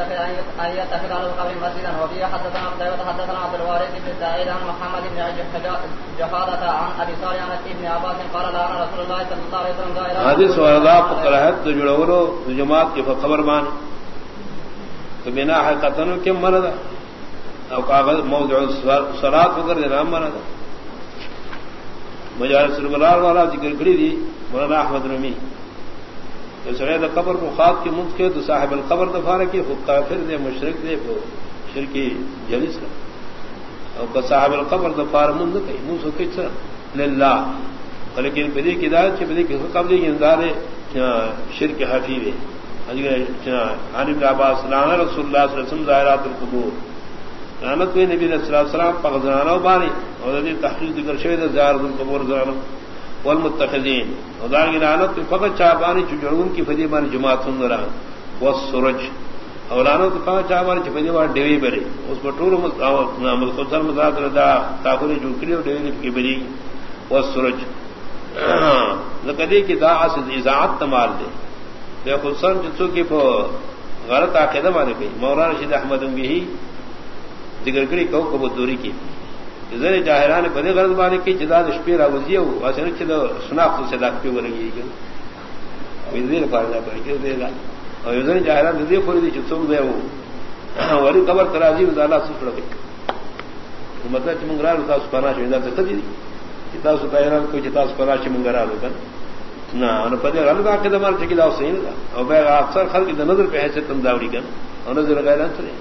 ان يتخذ على القبر مسجدا وفيه حدثنا قتيبة حدثنا عبد الوارث بن سعيد عن محمد بن جحادة عن صالح عن ابن عباس قال رسول الله صلى الله عليه وسلم وردا جماعت کې خبر مان تو بنا حقیقتن کې مردا او کاغذ موضوع صلات وغیرہ نام مردا مجالس الغلال والا ذکر کړی دی مولانا احمد رمی. سڑے دا قبر کو خواب کی منت کے تو صاحب القبر دفارہ کی، خود کافر دے مشرق دے شرکی جلیس اور صاحب القبر دفار مند کئی منہ سو کچھ للہ۔ لیکن بدی کی دایت کی بدی کی قبل انذار شرک حفیظ ہاں جی، عن عباس لانا رسول اللہ صلی اللہ علیہ وسلم ظاہرات القبور۔ رحمت میں نبی صلی اللہ علیہ وسلم پغزانہ بانی اور تحقیق ذکر شوید زیارت القبور زرانہ والمتخذین. ودار کی لعنت فقط چابانی چجڑون کی فدی بانی جماعت سندرا والسرج. اولانت فقط چابانی چ فدی بانی ڈیوی بری. اس پر ٹول مذکر مذاکر دا تاخری جو کلی ڈیوی کی بری. والسرج. لقدی کی دا اس اذاعت تمال دے. بے خصن جتو کی پو غلط عقیدہ مانے گئی مولانا رشید احمد بھی ذکر کری کو کبوتوری کی. زر جاہران بدے غرض بانے کی جدا دشپی را وزی ہو واسن چلو شناخت سے داخ پی ورگی گی وزیر فارجہ پر کیوں دے گا اور زر جاہران دے خوری دی چتم دے وہ وری قبر ترازی میں اللہ سے چھڑ مطلب کہ منگرا تا سپانا شویدا تے کدی کتا سو تایران کو جتا سپانا چ منگرا لو کن نہ ان پدے غلط کا قدم مار چکی دا سین او بے اکثر خلق دی نظر پہ ہے تم داوڑی کن اور نظر غیران چلے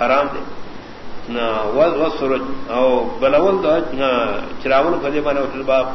حرام دے سورج او بلول چراغ فجے بنا باب.